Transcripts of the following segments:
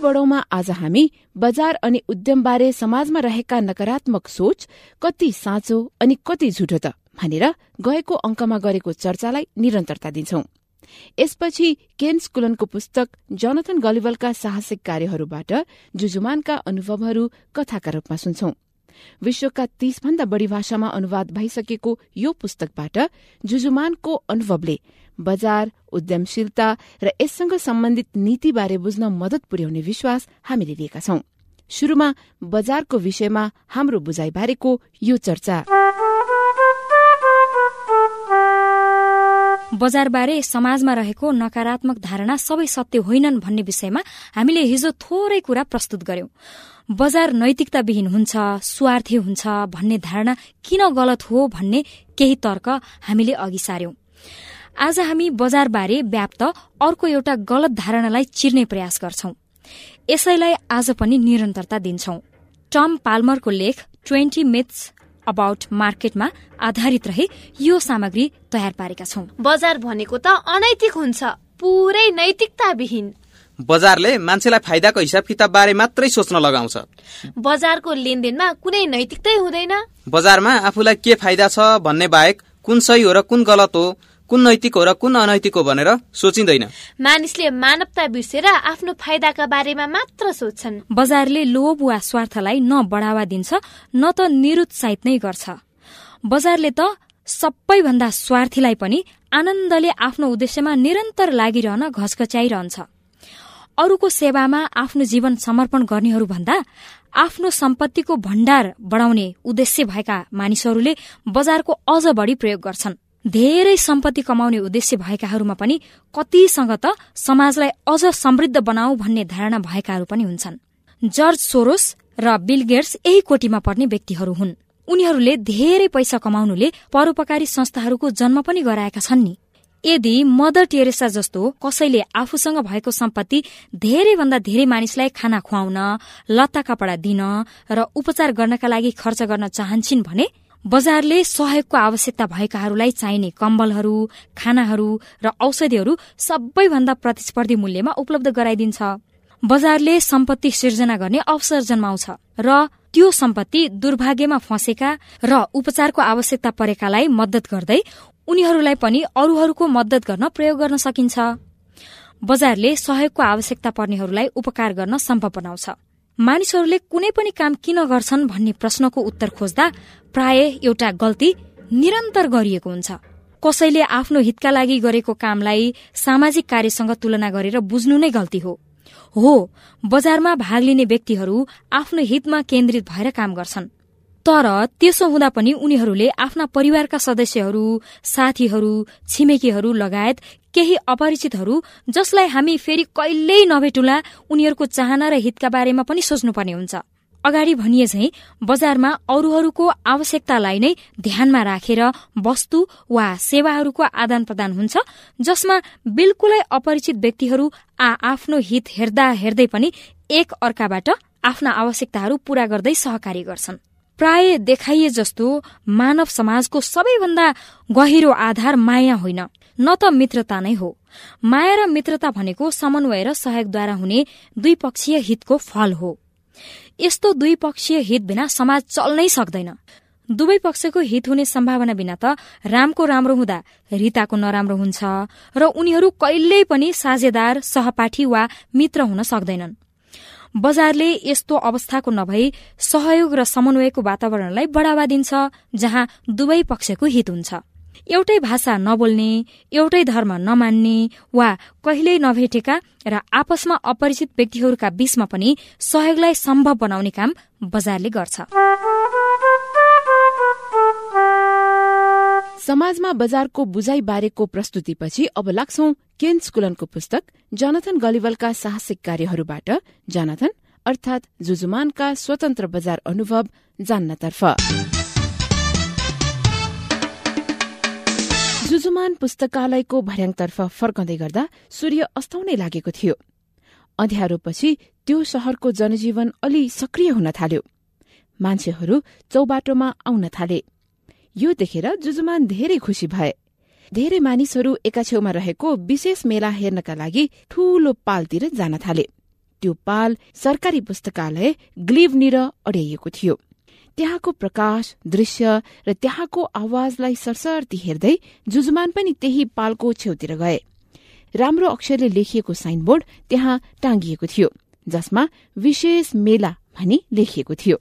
बढौँमा आज हामी बजार अनि उद्यमबारे समाजमा रहेका नकारात्मक सोच कति साँचो अनि कति झुटो त भनेर गएको अंकमा गरेको चर्चालाई निरन्तरता दिन्छौं। यसपछि केन स्कुलनको पुस्तक जोनाथन गलिवलका साहसिक कार्यहरूबाट जुजुमानका अनुभवहरू कथाका रूपमा सुन्छौं। विश्वका तीसभन्दा बढ़ी भाषामा अनुवाद भइसकेको यो पुस्तकबाट जुजुमानको अनुभवले बजार उद्यमशीलता र यससँग सम्बन्धित नीतिबारे बुझ्न मदत पुर्याउने विश्वास हामीले लिएका छौं। शुरूमा बजारको विषयमा हाम्रो बुझाइबारेको यो चर्चा। बजारबारे समाजमा रहेको नकारात्मक धारणा सबै सत्य होइनन् भन्ने विषयमा हामीले हिजो थोरै कुरा प्रस्तुत गर्यौं। बजार नैतिकताविहीन हुन्छ स्वार्थी हुन्छ भन्ने धारणा किन गलत हो भन्ने केही तर्क हामीले अघि सार्यौं। आज हामी बजारबारे व्याप्त अर्को एउटा गलत धारणालाई चिर्ने प्रयास गर्छौं। यसैलाई आज पनि निरन्तरता दिन्छौं। टम पाल्मरको लेख ट्वेन्टी मिथ्स अबाउट मार्केटमा आधारित रहे यो सामग्री तयार पारेका छौं। बजार भनेको त अनैतिक हुन्छ पुरै नैतिकताविहीन। बजारले मान्छेलाई फाइदाको हिसाब किताब बारे मात्रै सोच्न लगाउँछ। बजारको लेनदेनमा कुनै नैतिकतै हुँदैन। बजारमा आफूलाई के फाइदा छ भन्ने बाहेक कुन सही हो र कुन गलत हो कुन नैतिक हो र कुन अनैतिक हो भनेर सोचिँदैन। मानिसले मानवता बिर्सेर आफ्नो फाइदाका बारेमा मात्र सोच्छन्। बजारले लोभ वा स्वार्थलाई न बढावा दिन्छ न त निरुत्साहित नै गर्छ। बजारले त सबैभन्दा स्वार्थीलाई पनि आनन्दले आफ्नो उद्देश्यमा निरन्तर लागिरहन घचघच्याइरहन्छ अरूको सेवामा आफ्नो जीवन समर्पण गर्नेहरू भन्दा आफ्नो सम्पत्तिको भण्डार बढाउने उद्देश्य भएका मानिसहरूले बजारको अझ बढी प्रयोग गर्छन्। धेरै सम्पत्ति कमाउने उद्देश्य भएकाहरूमा पनि कतिसँग त समाजलाई अझ समृद्ध बनाऊ भन्ने धारणा भएकाहरू पनि हुन्छन्। जर्ज सोरोस र बिल गेट्स यही कोटीमा पर्ने व्यक्तिहरू हुन्। उनीहरूले धेरै पैसा कमाउनुले परोपकारी संस्थाहरूको जन्म पनि गराएका छन् नि। यदि मदर टेरेसा जस्तो कसैले आफूसँग भएको सम्पत्ति धेरैभन्दा धेरै मानिसलाई खाना खुवाउन लत्ता कपडा दिन र उपचार गर्नका लागि खर्च गर्न चाहन्छन् भने बजारले सहयोगको आवश्यकता भएकाहरूलाई चाहिने कम्बलहरू खानाहरू र औषधिहरू सबैभन्दा प्रतिस्पर्धी मूल्यमा उपलब्ध गराइदिन्छ। बजारले सम्पत्ति सिर्जना गर्ने अवसर जन्माउँछ र त्यो सम्पत्ति दुर्भाग्यमा फँसेका र उपचारको आवश्यकता परेकालाई मद्दत गर्दै उनीहरूलाई पनि अरूहरूको मद्दत गर्न प्रयोग गर्न सकिन्छ। बजारले सहयोगको आवश्यकता पर्नेहरूलाई उपकार गर्न सम्भव बनाउँछ। मानिसहरूले कुनै पनि काम किन गर्छन् भन्ने प्रश्नको उत्तर खोज्दा प्राय एउटा गल्ती निरन्तर गरिएको हुन्छ। कसैले आफ्नो हितका लागि गरेको कामलाई सामाजिक कार्यसँग तुलना गरेर बुझ्नु नै गल्ती हो। हो बजारमा भाग लिने व्यक्तिहरू आफ्नो हितमा केन्द्रित भएर काम गर्छन्। तर त्यसो हुँदा पनि उनीहरूले आफ्ना परिवारका सदस्यहरू साथीहरू छिमेकीहरू लगायत केही अपरिचितहरू जसलाई हामी फेरि कहिल्यै नभेटुला उनीहरूको चाहना र हितका बारेमा पनि सोच्नुपर्ने हुन्छ। अगाडि भनिए झै बजारमा अरूहरूको आवश्यकतालाई नै ध्यानमा राखेर वस्तु वा सेवाहरूको आदान प्रदान हुन्छ जसमा बिल्कुलै अपरिचित व्यक्तिहरू आ आफ्नो हित हेर्दा हेर्दै पनि एक अर्काबाट आफ्ना आवश्यकताहरू पूरा गर्दै सहकारी गर्छन्। प्राय देखाइए जस्तो मानव समाजको सबैभन्दा गहिरो आधार माया होइन। न त मित्रता नै हो। माया र मित्रता भनेको समन्वय र सहयोगद्वारा हुने द्विपक्षीय हितको फल हो। यस्तो द्विपक्षीय हित बिना समाज चल्नै सक्दैन। दुवै पक्षको हित हुने सम्भावना बिना त रामको राम्रो हुँदा रीताको नराम्रो हुन्छ र उनीहरू कहिल्यै पनि साझेदार सहपाठी वा मित्र हुन सक्दैनन्। बजारले यस्तो अवस्थाको नभई सहयोग र समन्वयको वातावरणलाई बढ़ावा दिन्छ जहाँ दुवै पक्षको हित हुन्छ। एउटै भाषा नबोल्ने एउटै धर्म नमान्ने वा कहिल्यै नभेटेका र आपसमा अपरिचित व्यक्तिहरूका बीचमा पनि सहयोगलाई सम्भव बनाउने काम बजारले गर्छ। समाजमा बजारको बुझाइ बारेको प्रस्तुतिपछि अब लाग्छौ केन स्कुलनको पुस्तक जनथन गलिवलका साहसिक कार्यहरूबाट। जनथन अर्थात जुजुमानका स्वतन्त्र बजार अनुभव जान्नतर्फ। जुजुमान पुस्तकालयको भर्याङतर्फ फर्कँदै गर्दा सूर्य अस्ताउनै लागेको थियो। अँध्यारोपछि त्यो शहरको जनजीवन अलि सक्रिय हुन थाल्यो। मान्छेहरू चौबाटोमा आउन थाले। यो देखेर जुजुमान धेरै खुसी भए। धेरै मानिसहरू एका छेउमा रहेको विशेष मेला हेर्नका लागि ठूलो पालतिर जान थाले। त्यो पाल सरकारी पुस्तकालय ग्लिभनिर अड्याइएको थियो। त्यहाँको प्रकाश दृश्य र त्यहाँको आवाजलाई सरसर्ती हेर्दै जुजुमान पनि त्यही पालको छेउतिर गए। राम्रो अक्षरले लेखिएको साइनबोर्ड त्यहाँ टाँगिएको थियो जसमा विशेष मेला भनी लेखिएको थियो।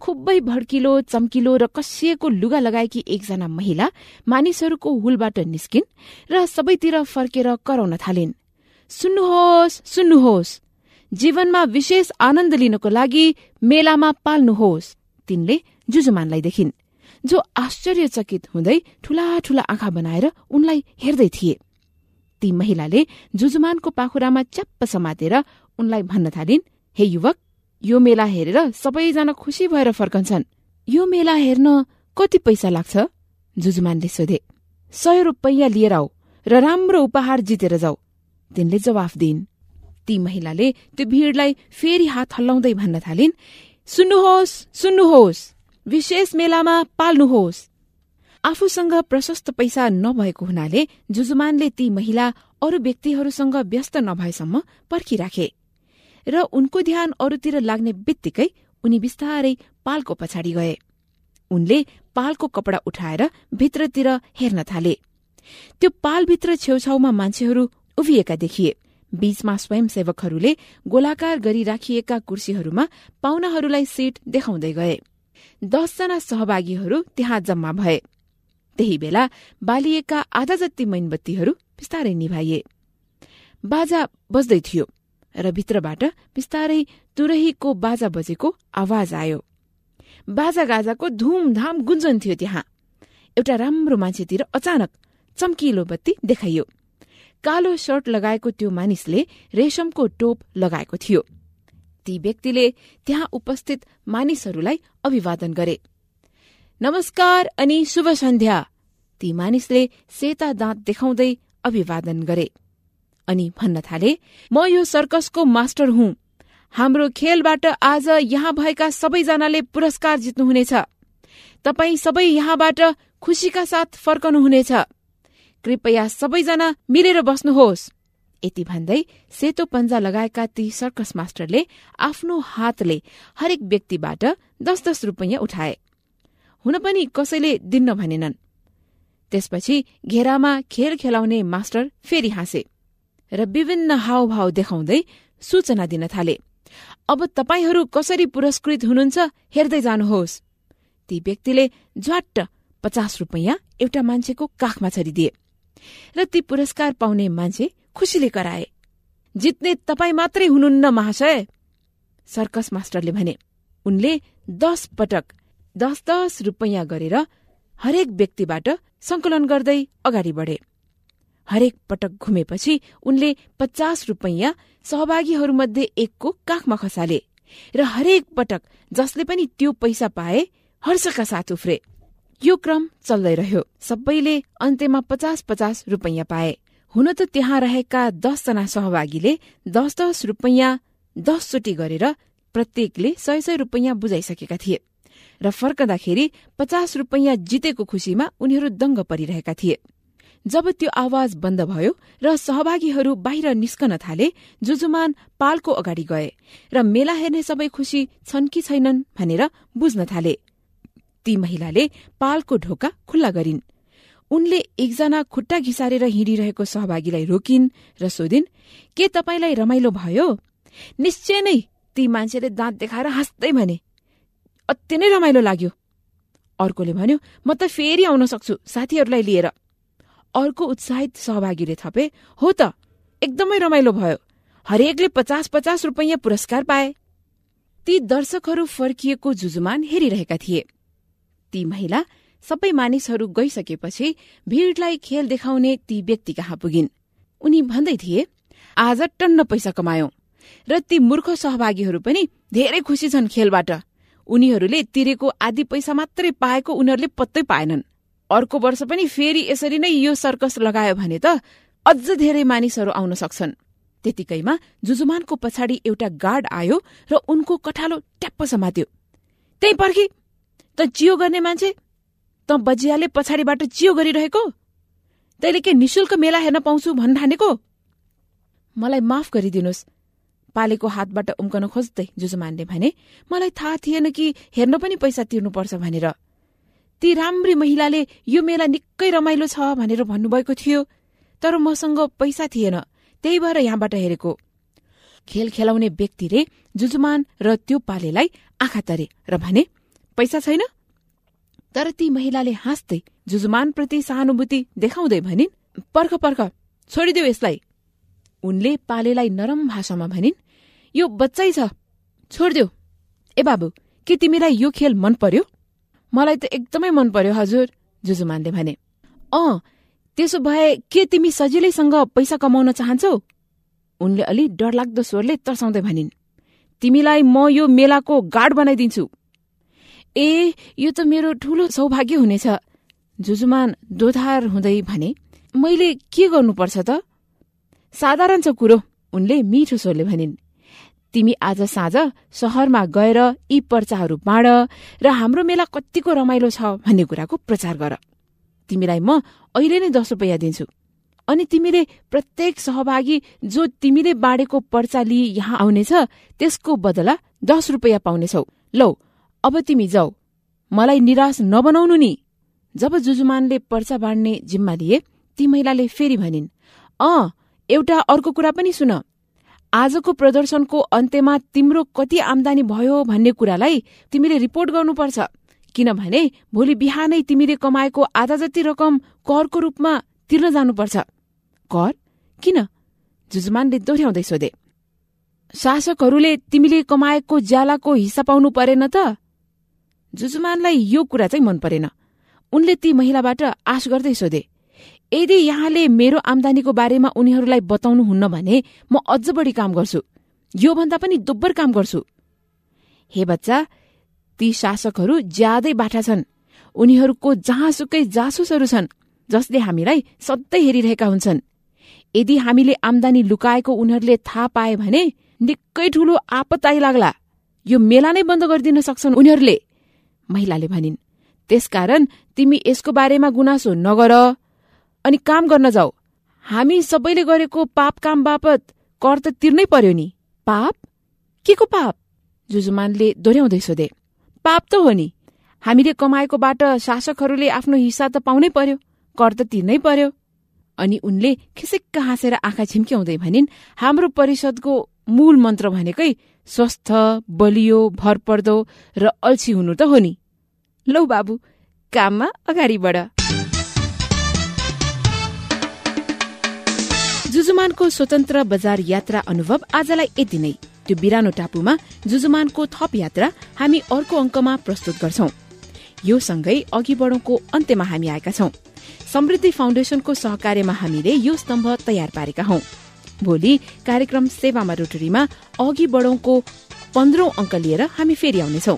खुबै भड्किलो चम्किलो र कसिएको लुगा लगाएकी एकजना महिला मानिसहरूको हुलबाट निस्किन् र सबैतिर फर्केर कराउन थालिन्। सुन्नुहोस् सुन्नुहोस् जीवनमा विशेष आनन्द लिनको लागि मेलामा पाल्नुहोस्। तिनले जुजुमानलाई देखिन्। जो आश्चर्यचकित हुँदै ठूला ठूला आँखा बनाएर उनलाई हेर्दै थिए। ती महिलाले जुजुमानको पाखुरामा च्याप्प समातेर उनलाई भन्न थालिन् हे युवक यो मेला हेरेर सबैजना खुसी भएर फर्कन्छन्। यो मेला हेर्न कति पैसा लाग्छ? जुजुमानले सोधे। सय रुपैयाँ लिएर आऊ र राम्रो उपहार जितेर जाऊ। तिनले जवाफ दिइन्। ती महिलाले त्यो भीड़लाई फेरि हात हल्लाउँदै भन्न थालिन्। सुन्नुहोस् सुन्नुहोस्। विशेष मेलामा पाल्नुहोस्। आफूसँग प्रशस्त पैसा नभएको हुनाले जुजुमानले ती महिला अरू व्यक्तिहरूसँग व्यस्त नभएसम्म पर्खिराखे र उनको ध्यान अरूतिर लाग्ने बित्तिकै उनी बिस्तारै पालको पछाडि गए। उनले पालको कपडा उठाएर भित्रतिर हेर्न थाले। त्यो पालभित्र छेउछाउमा मान्छेहरू उभिएका देखिए। बीचमा स्वयंसेवकहरूले गोलाकार गरी राखिएका कुर्सीहरूमा पाहुनाहरूलाई सीट देखाउँदै गए। दसजना सहभागीहरू त्यहाँ जम्मा भए। त्यही बेला बालिएका आधा जति मैनबत्तीहरू बिस्तारै निभाइए। बाजा बज्दै थियो र भित्रबाट बिस्तारै तुरहीको बाजा बजेको आवाज आयो। बाजा गाजाको धुमधाम गुन्जन थियो त्यहाँ। एउटा राम्रो मान्छेतिर अचानक चम्किलो बत्ती देखाइयो। कालो सर्ट लगाएको त्यो मानिसले रेशमको टोप लगाएको थियो। ती व्यक्तिले त्यहाँ उपस्थित मानिसहरूलाई अभिवादन गरे। नमस्कार अनि शुभ सन्ध्या। ती मानिसले सेता दाँत देखाउँदै अभिवादन गरे। अनि भन्न थाले म यो सर्कसको मास्टर हुँ। हाम्रो खेलबाट आज यहाँ भएका सबैजनाले पुरस्कार जित्नुहुनेछ। तपाई सबै यहाँबाट खुशीका साथ फर्कनुहुनेछ। कृपया सबैजना मिलेर बस्नुहोस्। यति भन्दै सेतो पन्जा लगाएका ती सर्कस मास्टरले आफ्नो हातले हरेक व्यक्तिबाट दस दस रुपियाँ उठाए। हुन पनि कसैले दिन्न भनेनन्। त्यसपछि घेरामा खेल खेलाउने मास्टर फेरि हाँसे र विभिन्न हावभाव देखाउँदै सूचना दिन थाले। अब तपाईँहरू कसरी पुरस्कृत हुनुहुन्छ हेर्दै जानुहोस्। ती व्यक्तिले झ्वाट्ट पचास रुपियाँ एउटा मान्छेको काखमा छरिदिए। र ती पुरस्कार पाउने मान्छे खुसीले कराए। जित्ने तपाईँ मात्रै हुनुहुन्न महाशय सर्कस मास्टरले भने। उनले दस पटक दस दस रुपियाँ गरेर हरेक व्यक्तिबाट संकलन गर्दै अगाडि बढे। हरेक पटक घुमेपछि उनले पचास रुपैयाँ सहभागीहरूमध्ये एकको काखमा खसाले र हरेक पटक जसले पनि त्यो पैसा पाए हर्षका साथ उफ्रे। यो क्रम चल्दै रह्यो सबैले अन्त्यमा पचास पचास रुपैयाँ पाए। हुन त त्यहाँ रहेका दसजना सहभागीले दस दस रुपैयाँ दसचोटि गरेर प्रत्येकले सय सय रुपैयाँ बुझाइसकेका थिए र फर्कँदाखेरि पचास रुपैयाँ जितेको खुशीमा उनीहरू दङ्ग परिरहेका थिए। जब त्यो आवाज बन्द भयो र सहभागीहरू बाहिर निस्कन थाले जुजुमान पालको अगाडि गए र मेला हेर्ने सबै खुसी छन् कि छैनन् भनेर बुझ्न थाले। ती महिलाले पालको ढोका खुल्ला गरिन्। उनले एकजना खुट्टा घिसारेर हिँडिरहेको सहभागीलाई रोकिन् र सोधिन् के तपाईँलाई रमाइलो भयो? निश्चय नै ती मान्छेले दाँत देखाएर हाँस्दै भने अति नै रमाइलो लाग्यो। अर्कोले भन्यो म त फेरि आउन सक्छु साथीहरूलाई लिएर। अर्को उत्साहित सहभागीले थपे हो त एकदमै रमाइलो भयो। हरेकले पचास पचास रुपैयाँ पुरस्कार पाए ती दर्शकहरू फर्किएको जुजुमान हेरिरहेका थिए। ती महिला सबै मानिसहरू गइसकेपछि भीड़लाई खेल देखाउने ती व्यक्ति कहाँ पुगिन्? उनी भन्दै थिए आज टन्न पैसा कमायौं र ती मूर्ख सहभागीहरू पनि धेरै खुसी छन् खेलबाट। उनीहरूले तिरेको आधी पैसा मात्रै पाएको उनीहरूले पत्तै पाएनन्। अर्को वर्ष पनि फेरि यसरी नै यो सर्कस लगायो भने त अझ धेरै मानिसहरू आउन सक्छन्। त्यतिकैमा जुजुमानको पछाडि एउटा गार्ड आयो र उनको कठालो ट्याप्प समात्यो। त्यही पर्खी! त चियो गर्ने मान्छे? त बजियाले पछाडिबाट चियो गरिरहेको? तैले के निशुल्क मेला हेर्न पाउँछु भन्न ठानेको? मलाई माफ गरिदिनुहोस्। पालेको हातबाट उम्कन खोज्दै जुजुमानले भने मलाई थाहा थिएन कि हेर्न पनि पैसा तिर्नुपर्छ भनेर। ती राम्री महिलाले यो मेला निकै रमाइलो छ भनेर भन्नुभएको थियो तर मसँग पैसा थिएन। त्यही भएर यहाँबाट हेरेको। खेल खेलाउने व्यक्तिले जुजुमान र त्यो पालेलाई आँखा तरे र भने पैसा छैन? तर ती महिलाले हाँस्दै जुजुमानप्रति सहानुभूति देखाउँदै भनिन् पर्ख पर्ख छोडिदेऊ यसलाई। उनले पालेलाई नरम भाषामा भनिन् यो बच्चै छ छोडिदेऊ। ए बाबु के तिमीलाई यो खेल मन पर्यो? मलाई त एकदमै मन पर्यो हजुर जुजुमानले भने। अँ त्यसो भए के तिमी सजिलैसँग पैसा कमाउन चाहन्छौ? उनले अलि डरलाग्दो स्वरले तर्साउँदै भनिन्। तिमीलाई म यो मेलाको गार्ड बनाइदिन्छु। ए यो त मेरो ठूलो सौभाग्य हुनेछ। जुजुमान दोधार हुँदै भने मैले के गर्नुपर्छ त? साधारण छ कुरो उनले मिठो स्वरले भनिन्। तिमी आज साँझ सहरमा गएर यी पर्चाहरू बाँड र हाम्रो मेला कतिको रमाइलो छ भन्ने कुराको प्रचार गर। तिमीलाई म अहिले नै दस रुपियाँ दिन्छु। अनि तिमीले प्रत्येक सहभागी जो तिमीले बाँडेको पर्चा लिई यहाँ आउनेछ त्यसको बदला दस रुपियाँ पाउनेछौ। लौ अब तिमी जाऊ। मलाई निराश नबनाउनु नि। जब जुजुमानले पर्चा बाँड्ने जिम्मा लिए ती महिलाले फेरि भनिन् अँ एउटा अर्को कुरा पनि सुन। आजको प्रदर्शनको अन्त्यमा तिम्रो कति आमदानी भयो भन्ने कुरालाई तिमीले रिपोर्ट गर्नुपर्छ। किनभने भोलि बिहानै तिमीले कमाएको आधा जति रकम करको रूपमा तिर्न जानुपर्छ। कर? किन? जुजुमानले दोहोऱ्याउँदै सोधे। शासकहरूले तिमीले कमाएको ज्यालाको हिस्सा पाउनु परेन त? जुजुमानलाई यो कुरा चाहिँ मन परेन। उनले ती महिलाबाट आश गर्दै सोधे यदि यहाँले मेरो आमदानीको बारेमा उनीहरूलाई बताउनुहुन्न भने म अझ बढी काम गर्छु। योभन्दा पनि दोब्बर काम गर्छु। हे बच्चा ती शासकहरू ज्यादै बाठा छन्। उनीहरूको जहाँसुकै जासुसहरू छन् जसले हामीलाई सधैँ हेरिरहेका हुन्छन्। यदि हामीले आमदानी लुकाएको उनीहरूले थाहा पाए भने निकै ठूलो आपत आइलाग्ला यो मेला नै बन्द गरिदिन सक्छन् उनीहरूले। महिलाले भनिन् त्यसकारण तिमी यसको बारेमा गुनासो नगर। अनि काम गर्न जाऊ। हामी सबैले गरेको पाप काम बापत कर त तिर्नै पर्यो नि। पाप? के को पाप? जुजुमानले दोहोऱ्याउँदै सोधे पाप त हो नि। हामीले कमाएकोबाट शासकहरूले आफ्नो हिस्सा त पाउनै पर्यो। कर त तिर्नै पर्यो। अनि उनले खिसिक्क हाँसेर आँखा छिम्क्याउँदै भनिन् हाम्रो परिषदको मूल मन्त्र भनेकै स्वस्थ बलियो भरपर्दो र अल्छी हुनु त हो नि। लौ बाबु काममा अगाडि बढ जुजुमानको स्वतन्त्र बजार यात्रा अनुभव आजलाई यति नै। त्यो बिरानो टापुमा जुजुमानको थप यात्रा हामी अर्को अङ्कमा प्रस्तुत गर्छौं। यो सँगै अघि बढौँको अन्त्यमा हामी आएका छौं। समृद्धि फाउन्डेशनको सहकार्यमा हामीले यो स्तम्भ तयार पारेका हौं। भोलि कार्यक्रम सेवामा रोटरीमा अघि बढौँको पन्ध्रौं अङ्क लिएर हामी फेरि आउनेछौं।